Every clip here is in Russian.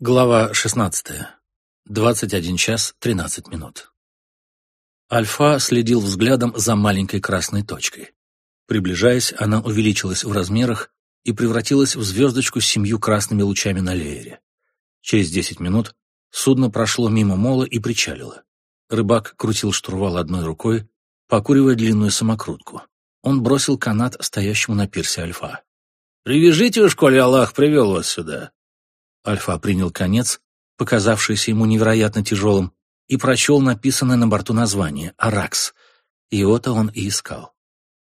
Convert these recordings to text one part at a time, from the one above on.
Глава 16. 21 час 13 минут. Альфа следил взглядом за маленькой красной точкой. Приближаясь, она увеличилась в размерах и превратилась в звездочку с семью красными лучами на леере. Через 10 минут судно прошло мимо мола и причалило. Рыбак крутил штурвал одной рукой, покуривая длинную самокрутку. Он бросил канат стоящему на пирсе Альфа. «Привяжите уж, коли Аллах привел вас сюда», Альфа принял конец, показавшийся ему невероятно тяжелым, и прочел написанное на борту название «Аракс». Его-то он и искал.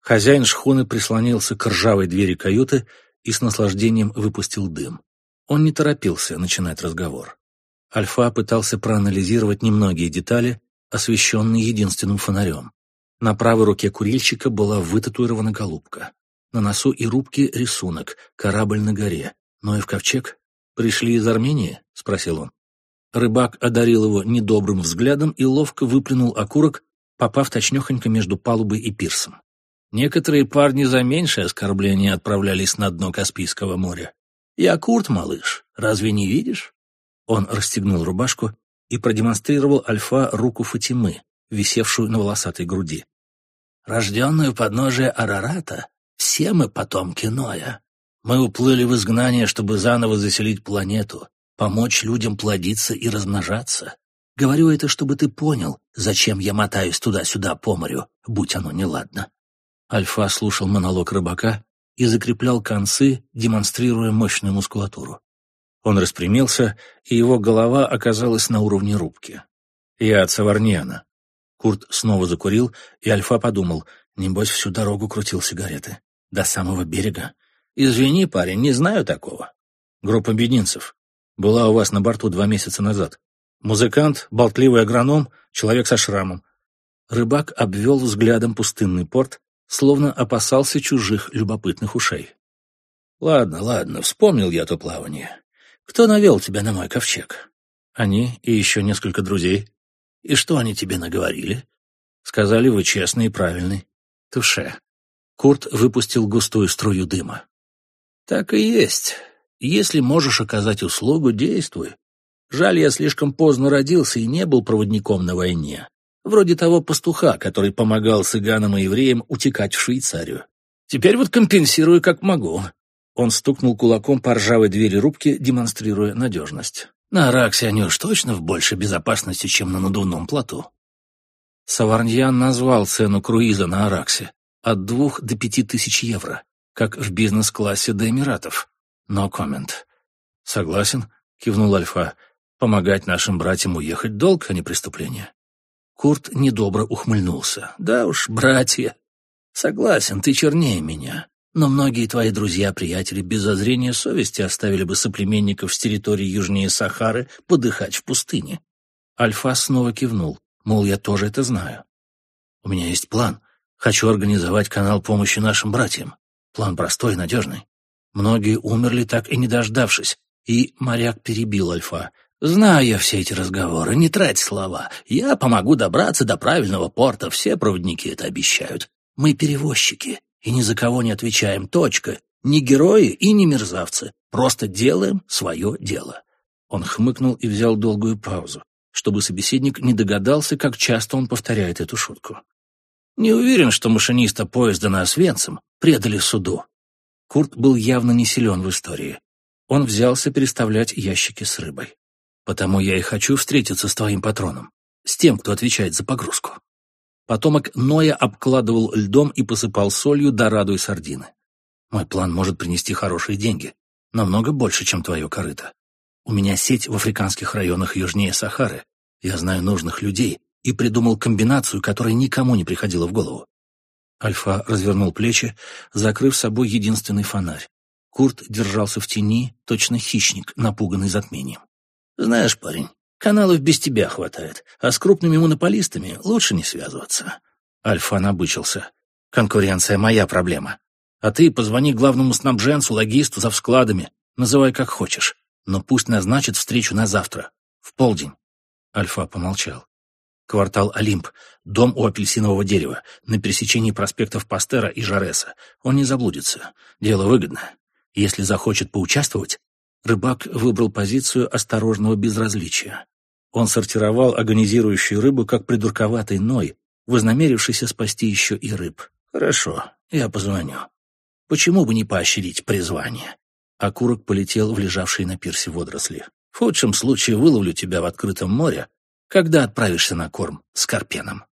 Хозяин шхуны прислонился к ржавой двери каюты и с наслаждением выпустил дым. Он не торопился начинать разговор. Альфа пытался проанализировать немногие детали, освещенные единственным фонарем. На правой руке курильщика была вытатуирована голубка. На носу и рубке рисунок «Корабль на горе», но и в ковчег «Пришли из Армении?» — спросил он. Рыбак одарил его недобрым взглядом и ловко выплюнул окурок, попав точнёхонько между палубой и пирсом. Некоторые парни за меньшее оскорбление отправлялись на дно Каспийского моря. «Я Курт, малыш, разве не видишь?» Он расстегнул рубашку и продемонстрировал Альфа руку Фатимы, висевшую на волосатой груди. «Рожденную подножие Арарата, все мы потомки Ноя. Мы уплыли в изгнание, чтобы заново заселить планету, помочь людям плодиться и размножаться. Говорю это, чтобы ты понял, зачем я мотаюсь туда-сюда по морю, будь оно неладно». Альфа слушал монолог рыбака и закреплял концы, демонстрируя мощную мускулатуру. Он распрямился, и его голова оказалась на уровне рубки. «Я от Саварниана». Курт снова закурил, и Альфа подумал, небось, всю дорогу крутил сигареты. До самого берега. «Извини, парень, не знаю такого». «Группа бединцев. Была у вас на борту два месяца назад. Музыкант, болтливый агроном, человек со шрамом». Рыбак обвел взглядом пустынный порт, словно опасался чужих любопытных ушей. «Ладно, ладно, вспомнил я то плавание. Кто навел тебя на мой ковчег?» «Они и еще несколько друзей». «И что они тебе наговорили?» «Сказали, вы честный и правильный». «Туше». Курт выпустил густую струю дыма. Так и есть. Если можешь оказать услугу, действуй. Жаль, я слишком поздно родился и не был проводником на войне. Вроде того пастуха, который помогал цыганам и евреям утекать в Швейцарию. Теперь вот компенсирую как могу. Он стукнул кулаком по ржавой двери рубки, демонстрируя надежность. На Араксе они уж точно в большей безопасности, чем на надувном плоту. Саварньян назвал цену круиза на Араксе от двух до пяти тысяч евро как в бизнес-классе до Эмиратов. Но коммент. Согласен, кивнул Альфа. Помогать нашим братьям уехать долг, а не преступление. Курт недобро ухмыльнулся. Да уж, братья. Согласен, ты чернее меня. Но многие твои друзья-приятели без зазрения совести оставили бы соплеменников с территории южнее Сахары подыхать в пустыне. Альфа снова кивнул, мол, я тоже это знаю. У меня есть план. Хочу организовать канал помощи нашим братьям. План простой и надежный. Многие умерли, так и не дождавшись, и моряк перебил Альфа. «Знаю я все эти разговоры, не трать слова. Я помогу добраться до правильного порта, все проводники это обещают. Мы перевозчики, и ни за кого не отвечаем, точка. Не герои и не мерзавцы, просто делаем свое дело». Он хмыкнул и взял долгую паузу, чтобы собеседник не догадался, как часто он повторяет эту шутку. Не уверен, что машиниста поезда на Освенцим предали суду. Курт был явно не силен в истории. Он взялся переставлять ящики с рыбой. Потому я и хочу встретиться с твоим патроном, с тем, кто отвечает за погрузку. Потомок Ноя обкладывал льдом и посыпал солью дораду и сардины. Мой план может принести хорошие деньги, намного больше, чем твое корыто. У меня сеть в африканских районах южнее Сахары. Я знаю нужных людей, и придумал комбинацию, которая никому не приходила в голову. Альфа развернул плечи, закрыв собой единственный фонарь. Курт держался в тени, точно хищник, напуганный затмением. «Знаешь, парень, каналов без тебя хватает, а с крупными монополистами лучше не связываться». Альфа набычился. «Конкуренция — моя проблема. А ты позвони главному снабженцу, логисту, за складами, называй как хочешь, но пусть назначит встречу на завтра, в полдень». Альфа помолчал. Квартал Олимп, дом у апельсинового дерева, на пересечении проспектов Пастера и Жареса. Он не заблудится. Дело выгодно. Если захочет поучаствовать, Рыбак выбрал позицию осторожного безразличия. Он сортировал агонизирующую рыбу как придурковатый ной, вознамерившийся спасти еще и рыб. «Хорошо, я позвоню. Почему бы не поощрить призвание?» Окурок полетел в лежавшие на пирсе водоросли. «В худшем случае выловлю тебя в открытом море, когда отправишься на корм с карпеном».